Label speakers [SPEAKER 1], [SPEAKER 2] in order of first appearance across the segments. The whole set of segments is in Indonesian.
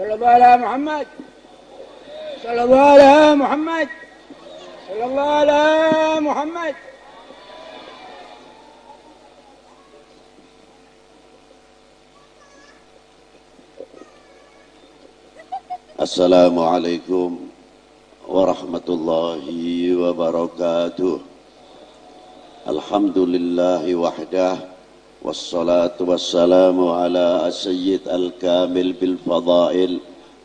[SPEAKER 1] صلى الله على محمد. صلى الله على محمد. صلى الله على محمد.
[SPEAKER 2] السلام عليكم ورحمة الله وبركاته. الحمد لله وحده والصلاة والسلام على السيد الكامل بالفضائل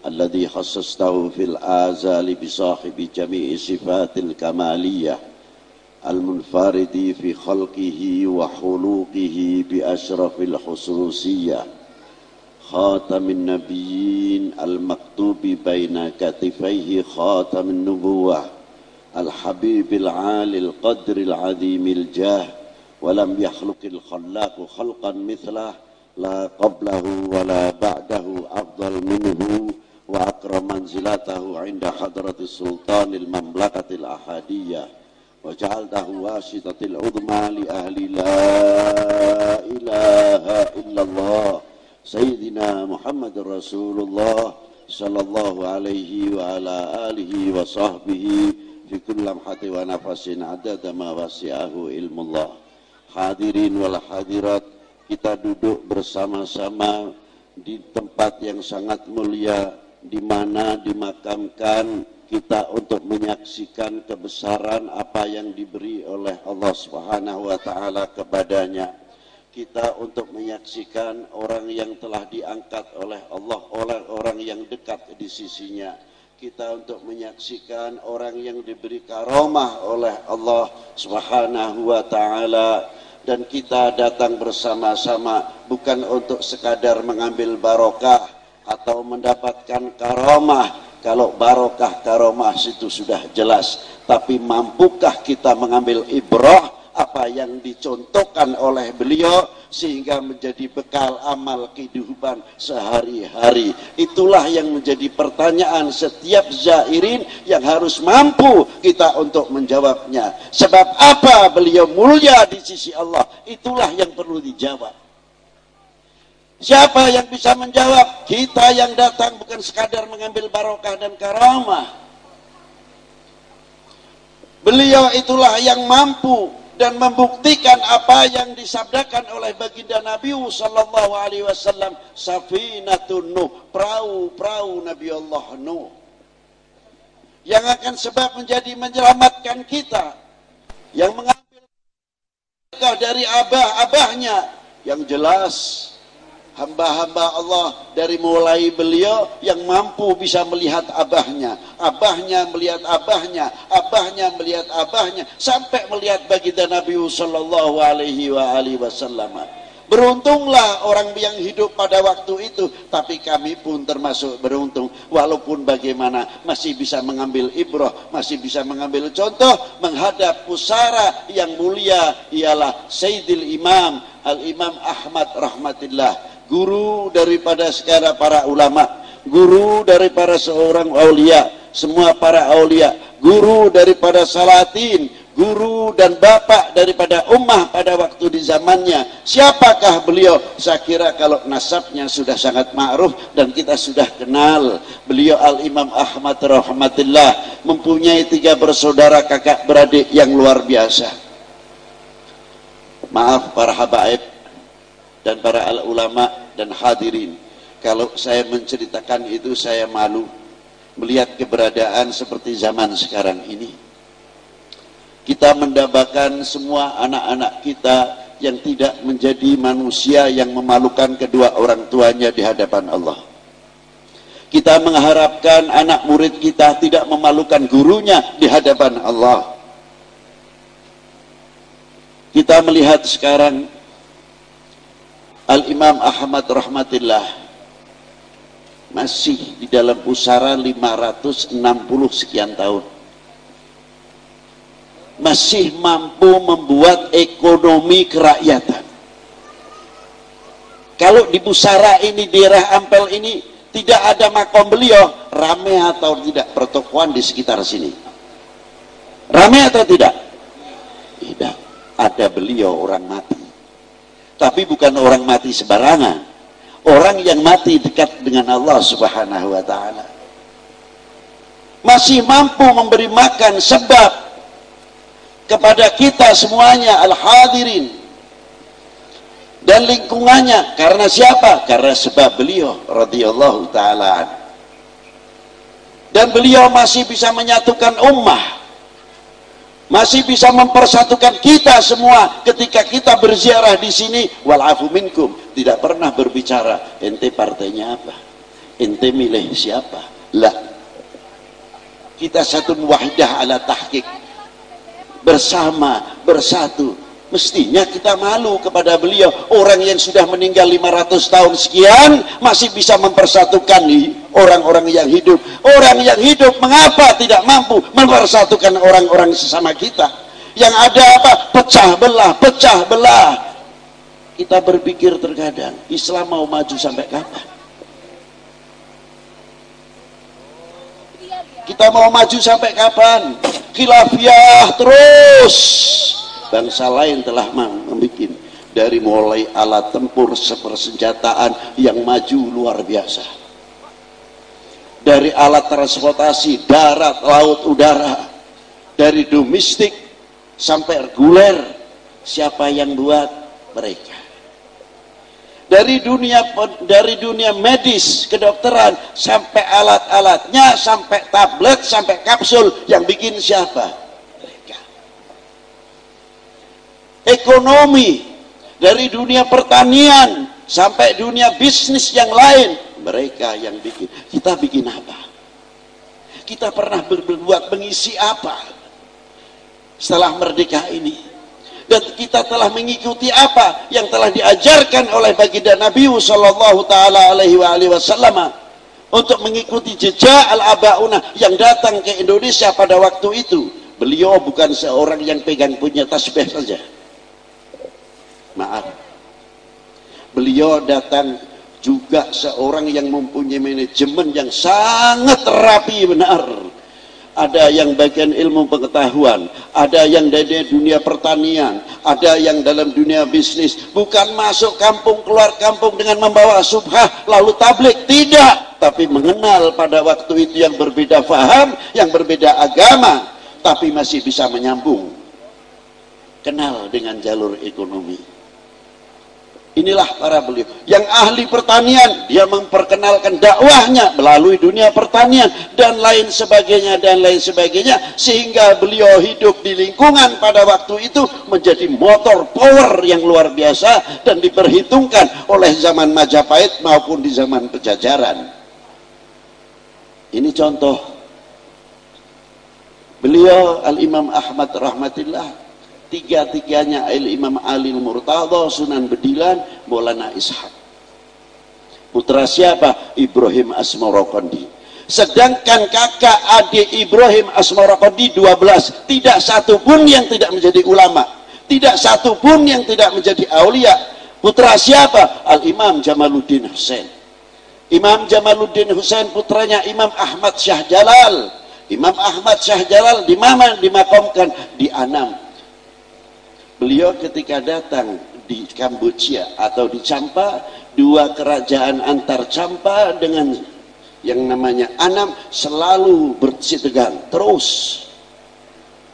[SPEAKER 2] الذي خصصته في الآزال بصاحب جميع صفات الكمالية المنفرد في خلقه وخلوقه بأشرف الخصوصية. خاتم النبيين المكتوب بين كتفيه خاتم النبوة. الحبيب العالي القدر العظيم الجاه ولم يخلق الخلاق خلقا مثله لا قبله ولا بعده أفضل منه وأكرم منزلته عند حضرة السلطان المملكة الأحادية وجعلته واسطة العظمى لأهل لا إله إلا الله سيدنا محمد رسول الله صلى الله عليه وعلى آله وصحبه في كل لمحة ونفس عدد ما وسعه علم الله. Hadirin wal hadirat kita duduk bersama-sama di tempat yang sangat mulia di mana dimakamkan kita untuk menyaksikan kebesaran apa yang diberi oleh Allah Subhanahu wa taala kepadanya. Kita untuk menyaksikan orang yang telah diangkat oleh Allah oleh orang yang dekat di sisinya kita untuk menyaksikan orang yang diberi karomah oleh Allah Subhanahu wa taala dan kita datang bersama-sama bukan untuk sekadar mengambil barokah atau mendapatkan karomah kalau barokah karomah itu sudah jelas. Tapi mampukah kita mengambil ibrah apa yang dicontohkan oleh beliau sehingga menjadi bekal amal kehidupan sehari-hari. Itulah yang menjadi pertanyaan setiap zairin yang harus mampu kita untuk menjawabnya. Sebab apa beliau mulia di sisi Allah? Itulah yang perlu dijawab. Siapa yang bisa menjawab? Kita yang datang bukan sekadar mengambil barokah dan karamah. Beliau itulah yang mampu dan membuktikan apa yang disabdakan oleh baginda Nabi sallallahu alaihi wasallam safinatun nuh perahu-perahu Nabi Allah Nuh. Yang akan sebab menjadi menyelamatkan kita yang mengambil dari abah-abahnya yang jelas hamba-hamba Allah dari mulai beliau yang mampu bisa melihat abahnya, abahnya melihat abahnya, abahnya melihat abahnya, sampai melihat baginda Nabi Sallallahu Alaihi Wasallam. Beruntunglah orang yang hidup pada waktu itu, tapi kami pun termasuk beruntung. Walaupun bagaimana masih bisa mengambil ibrah, masih bisa mengambil contoh menghadap pusara yang mulia ialah Sayyidil Imam Al-Imam Ahmad rahmatillah guru daripada segala para ulama, guru daripada seorang aulia, semua para aulia, guru daripada salatin, guru dan bapak daripada ummah pada waktu di zamannya. Siapakah beliau? Saya kira kalau nasabnya sudah sangat ma'ruf dan kita sudah kenal. Beliau Al-Imam Ahmad rahmatillah mempunyai tiga bersaudara kakak beradik yang luar biasa. Maaf para habaib, dan para ulama dan hadirin. Kalau saya menceritakan itu saya malu melihat keberadaan seperti zaman sekarang ini. Kita mendambakan semua anak-anak kita yang tidak menjadi manusia yang memalukan kedua orang tuanya di hadapan Allah. Kita mengharapkan anak murid kita tidak memalukan gurunya di hadapan Allah. Kita melihat sekarang Al-Imam Ahmad Rahmatillah masih di dalam pusara 560 sekian tahun. Masih mampu membuat ekonomi kerakyatan. Kalau di pusara ini di daerah Ampel ini tidak ada makom beliau rame atau tidak pertokoan di sekitar sini. Rame atau tidak? Tidak. Ada beliau orang mati tapi bukan orang mati sembarangan. Orang yang mati dekat dengan Allah Subhanahu wa taala. Masih mampu memberi makan sebab kepada kita semuanya al-hadirin. Dan lingkungannya. Karena siapa? karena sebab beliau radhiyallahu taala. Dan beliau masih bisa menyatukan ummah masih bisa mempersatukan kita semua ketika kita berziarah di sini. Walafu minkum. Tidak pernah berbicara ente partainya apa? Ente milih siapa? Lah kita satu wahidah ala tahqiq. Bersama bersatu mestinya kita malu kepada beliau. Orang yang sudah meninggal 500 tahun sekian masih bisa mempersatukan orang-orang yang hidup. Orang yang hidup mengapa tidak mampu mempersatukan orang-orang sesama kita? Yang ada apa? Pecah belah pecah belah. Kita berpikir terkadang Islam mau maju sampai kapan? Kita mau maju sampai kapan? Khilafiyah terus. Bangsa lain telah membuat dari mulai alat tempur sepersenjataan yang maju luar biasa. Dari alat transportasi darat, laut, udara. Dari domestik sampai reguler. Siapa yang buat? Mereka dari dunia dari dunia medis kedokteran sampai alat-alatnya sampai tablet sampai kapsul yang bikin siapa mereka ekonomi dari dunia pertanian sampai dunia bisnis yang lain mereka yang bikin kita bikin apa kita pernah berbuat mengisi apa setelah merdeka ini dan kita telah mengikuti apa yang telah diajarkan oleh baginda Nabi sallallahu taala alaihi wasallam untuk mengikuti jejak al-abauna yang datang ke Indonesia pada waktu itu. Beliau bukan seorang yang pegang punya tasbih saja. Maaf. Beliau datang juga seorang yang mempunyai manajemen yang sangat rapi benar ada yang bagian ilmu pengetahuan, ada yang dari dunia pertanian, ada yang dalam dunia bisnis. Bukan masuk kampung keluar kampung dengan membawa subhah lalu tablik, tidak. Tapi mengenal pada waktu itu yang berbeda faham, yang berbeda agama, tapi masih bisa menyambung. Kenal dengan jalur ekonomi Inilah para beliau. Yang ahli pertanian, dia memperkenalkan dakwahnya melalui dunia pertanian dan lain sebagainya dan lain sebagainya sehingga beliau hidup di lingkungan pada waktu itu menjadi motor power yang luar biasa dan diperhitungkan oleh zaman Majapahit maupun di zaman Pejajaran. Ini contoh beliau Al-Imam Ahmad rahmatillah tiga-tiganya Imam Ali Murtadha Sunan Bedilan Maulana Ishaq. Putra siapa? Ibrahim Asmarokondi. Sedangkan kakak adik Ibrahim Asmarokondi 12 tidak satu pun yang tidak menjadi ulama. Tidak satu pun yang tidak menjadi aulia. Putra siapa? Al-Imam Jamaluddin Hussein. Imam Jamaluddin Hussein putranya Imam Ahmad Syah Jalal. Imam Ahmad Syah Jalal di mana dimakamkan di Anam beliau ketika datang di Kamboja atau di Champa dua kerajaan antar Champa dengan yang namanya Anam selalu bersitegang terus.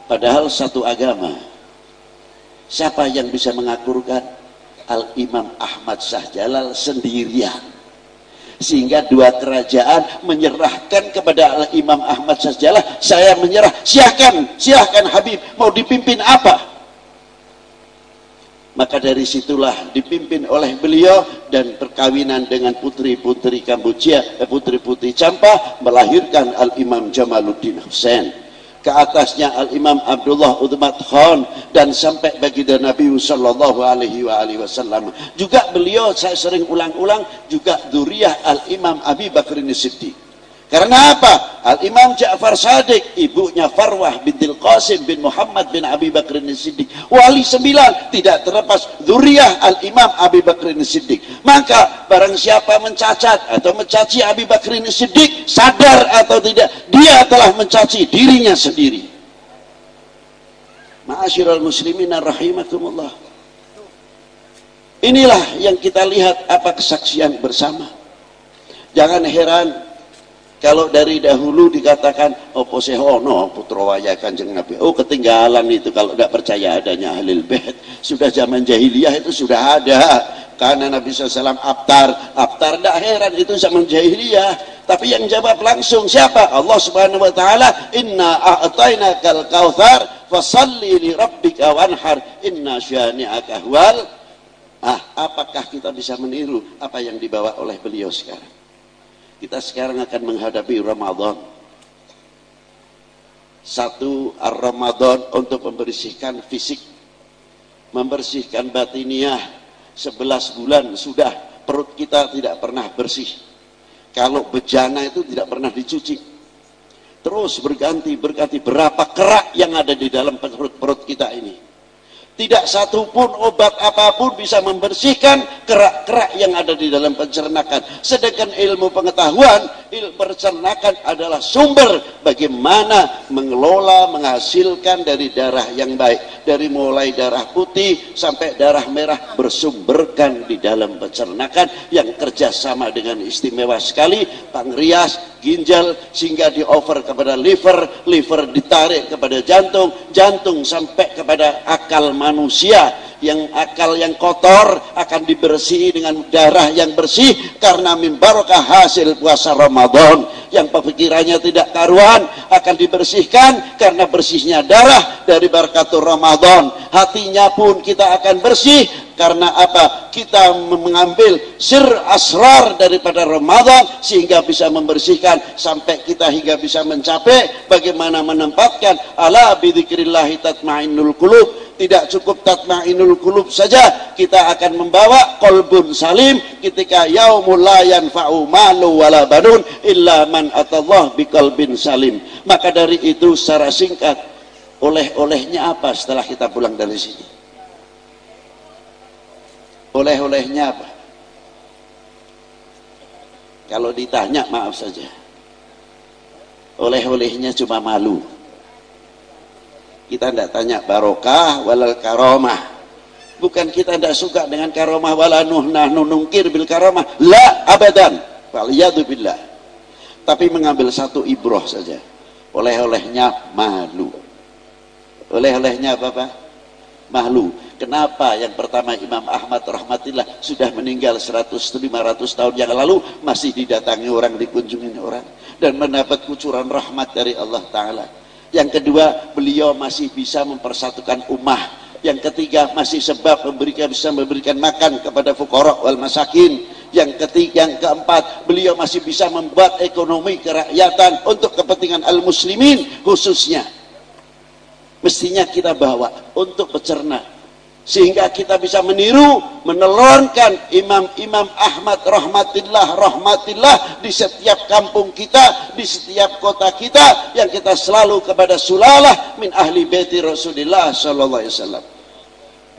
[SPEAKER 2] Padahal satu agama. Siapa yang bisa mengakurkan? Al-Imam Ahmad Shah Jalal sendirian. Sehingga dua kerajaan menyerahkan kepada Al-Imam Ahmad Shah Jalal saya menyerah silahkan silahkan Habib. Mau dipimpin apa maka dari situlah dipimpin oleh beliau dan perkawinan dengan putri-putri Kamboja eh, putri-putri Campa melahirkan Al-Imam Jamaluddin Hussein. Ke atasnya Al-Imam Abdullah Udmat Khan dan sampai baginda Nabi sallallahu alaihi wasallam. Juga beliau saya sering ulang-ulang juga duriah Al-Imam Abi Bakr Siddiq karena apa? Al-Imam Ja'far Sadiq, ibunya Farwah bintil Qasim bin Muhammad bin Abi Bakr Siddiq. Wali sembilan, tidak terlepas zuriyah Al-Imam Abi Bakr Siddiq. Maka barang siapa mencacat atau mencaci Abi Bakr Siddiq, sadar atau tidak, dia telah mencaci dirinya sendiri. Ma'asyiral muslimin rahimakumullah. inilah yang kita lihat apa kesaksian bersama jangan heran kalau dari dahulu dikatakan opo sehono putra waya kanjeng Nabi. Oh ketinggalan itu kalau tidak percaya adanya ahlul bait. Sudah zaman jahiliyah itu sudah ada. Karena Nabi SAW abtar. Abtar tidak heran itu zaman jahiliyah. Tapi yang jawab langsung siapa? Allah Subhanahu wa taala, "Inna a'tainakal kautsar fasalli li rabbika wanhar inna syani'aka huwal." Ah, apakah kita bisa meniru apa yang dibawa oleh beliau sekarang? Kita sekarang akan menghadapi Ramadan. Satu Ar-Ramadan untuk membersihkan fisik, membersihkan batiniah. Sebelas bulan sudah perut kita tidak pernah bersih. Kalau bejana itu tidak pernah dicuci. Terus berganti, berganti. Berapa kerak yang ada di dalam perut-perut kita ini tidak satu pun obat apa pun bisa membersihkan kerak-kerak yang ada di dalam pencernaan. Sedangkan ilmu pengetahuan, ilmu pencernaan adalah sumber bagaimana mengelola, menghasilkan dari darah yang baik. Dari mulai darah putih sampai darah merah bersumberkan di dalam pencernaan yang kerjasama dengan istimewa sekali. Pankreas, ginjal, sehingga di over kepada liver, liver ditarik kepada jantung, jantung sampai kepada akal manusia yang akal yang kotor akan dibersihi dengan darah yang bersih karena min barokah hasil puasa Ramadan. Yang pemikirannya tidak karuan akan dibersihkan karena bersihnya darah dari barakatul Ramadan. Hatinya pun kita akan bersih karena apa? Kita mengambil sir asrar daripada Ramadan sehingga bisa membersihkan sampai kita hingga bisa mencapai bagaimana menempatkan ala bidzikrillahi tatmainnul qulub. Tidak cukup tatmainul kulub saja kita akan membawa kolbun salim ketika yaumul la yanfa'u malu wala banun illa man atallah biqalbin salim. Maka dari itu secara singkat oleh-olehnya apa setelah kita pulang dari sini oleh-olehnya apa? Kalau ditanya maaf saja. Oleh-olehnya cuma malu. Kita tidak tanya barokah walal karomah bukan kita tidak suka dengan karomah wala nuhnah nunungkir bil karomah la abadan. Billah. Tapi mengambil satu ibroh saja. Oleh-olehnya malu. Oleh-olehnya apa Pak? malu kenapa yang pertama Imam Ahmad rahmatillah sudah meninggal 100-500 tahun yang lalu masih didatangi orang dikunjungi orang dan mendapat kucuran rahmat dari Allah Ta'ala. Yang kedua beliau masih bisa mempersatukan ummah. Yang ketiga masih sebab memberikan bisa memberikan makan kepada fukorok wal masakin. Yang ketiga yang keempat beliau masih bisa membuat ekonomi kerakyatan untuk kepentingan al muslimin khususnya. Mestinya kita bawa untuk pecerna sehingga kita bisa meniru menelurkan imam-imam Ahmad rahmatillah rahmatillah di setiap kampung kita di setiap kota kita yang kita selalu kepada sulalah min ahli baiti Rasulullah sallallahu alaihi wasallam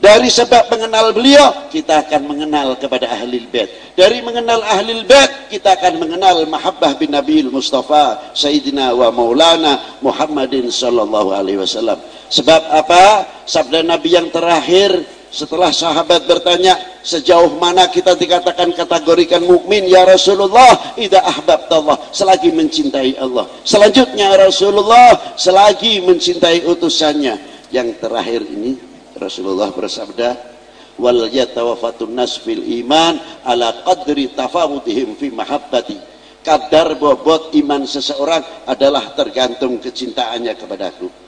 [SPEAKER 2] dari sebab mengenal beliau kita akan mengenal kepada ahli bait. Dari mengenal ahli bait kita akan mengenal mahabbah bin Nabi Mustafa Sayyidina wa Maulana Muhammadin sallallahu alaihi wasallam. Sebab apa? Sabda Nabi yang terakhir setelah sahabat bertanya sejauh mana kita dikatakan kategorikan mukmin ya Rasulullah? Ida ahbabtallah. Selagi mencintai Allah. Selanjutnya Rasulullah selagi mencintai utusannya. Yang terakhir ini Rasulullah bersabda wal yatawafatun nas fil iman ala qadri tafawutihim fi mahabbati kadar bobot iman seseorang adalah tergantung kecintaannya kepadaku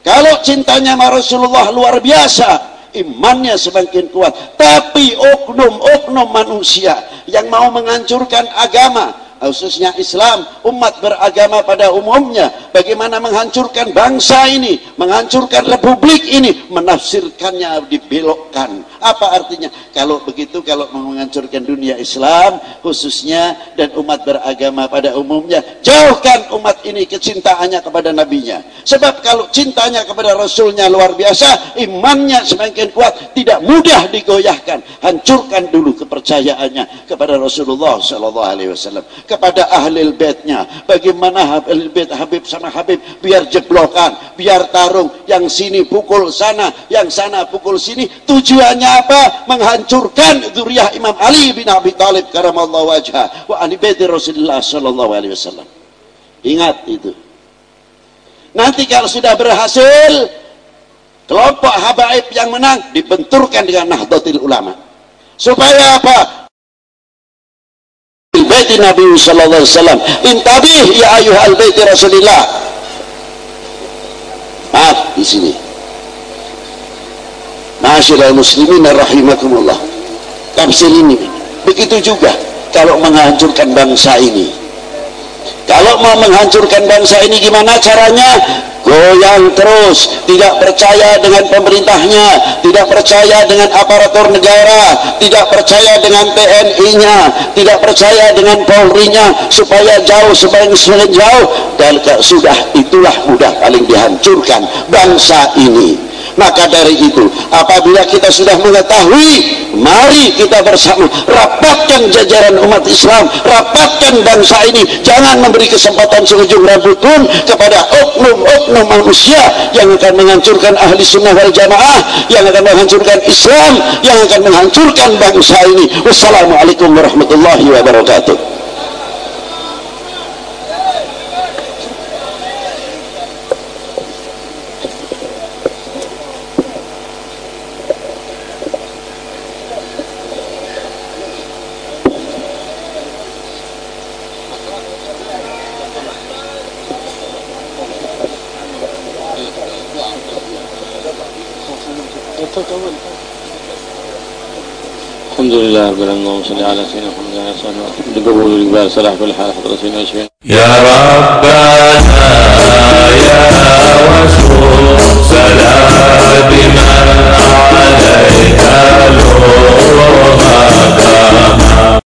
[SPEAKER 2] kalau cintanya sama Rasulullah luar biasa, imannya semakin kuat. Tapi oknum-oknum manusia yang mau menghancurkan agama, khususnya Islam, umat beragama pada umumnya, bagaimana menghancurkan bangsa ini, menghancurkan republik ini, menafsirkannya dibelokkan. Apa artinya? Kalau begitu, kalau menghancurkan dunia Islam, khususnya dan umat beragama pada umumnya, jauhkan umat ini kecintaannya kepada nabinya. Sebab kalau cintanya kepada Rasulnya luar biasa, imannya semakin kuat, tidak mudah digoyahkan. Hancurkan dulu kepercayaannya kepada Rasulullah Sallallahu Alaihi Wasallam kepada ahli baitnya bagaimana ahli bait Habib sama Habib. Biar jeblokan biar tarung. Yang sini pukul sana yang sana pukul sini. Tujuannya apa? Menghancurkan zuriyah Imam Ali bin Abi Thalib karamallahu wajah wa ahli baiti Rasulullah sallallahu alaihi wasallam. Ingat itu. Nanti kalau sudah berhasil kelompok habaib yang menang dibenturkan dengan Nahdlatul Ulama. Supaya apa baiti Nabi sallallahu alaihi wasallam. Intabih ya ayuhal baiti Rasulillah. Maaf di sini. Masyaallah muslimin rahimakumullah. Tafsir ini begitu juga kalau menghancurkan bangsa ini. Kalau mau menghancurkan bangsa ini gimana caranya goyang terus tidak percaya dengan pemerintahnya tidak percaya dengan aparatur negara tidak percaya dengan TNI-nya tidak percaya dengan Polri-nya supaya jauh sebaik semakin jauh dan sudah itulah mudah paling dihancurkan bangsa ini maka dari itu apabila kita sudah mengetahui mari kita bersama rapatkan jajaran umat Islam rapatkan bangsa ini. Jangan memberi kesempatan seujung rambut pun kepada oknum-oknum manusia yang akan menghancurkan ahli sunnah wal jamaah yang akan menghancurkan Islam yang akan menghancurkan bangsa ini. Wassalamualaikum warahmatullahi wabarakatuh
[SPEAKER 3] الحمد لله رب العالمين اللهم على سيدنا محمد وعلى آله وصحبه لقبول الجبال صلاح كل حال حضرة سيدنا
[SPEAKER 4] يا رب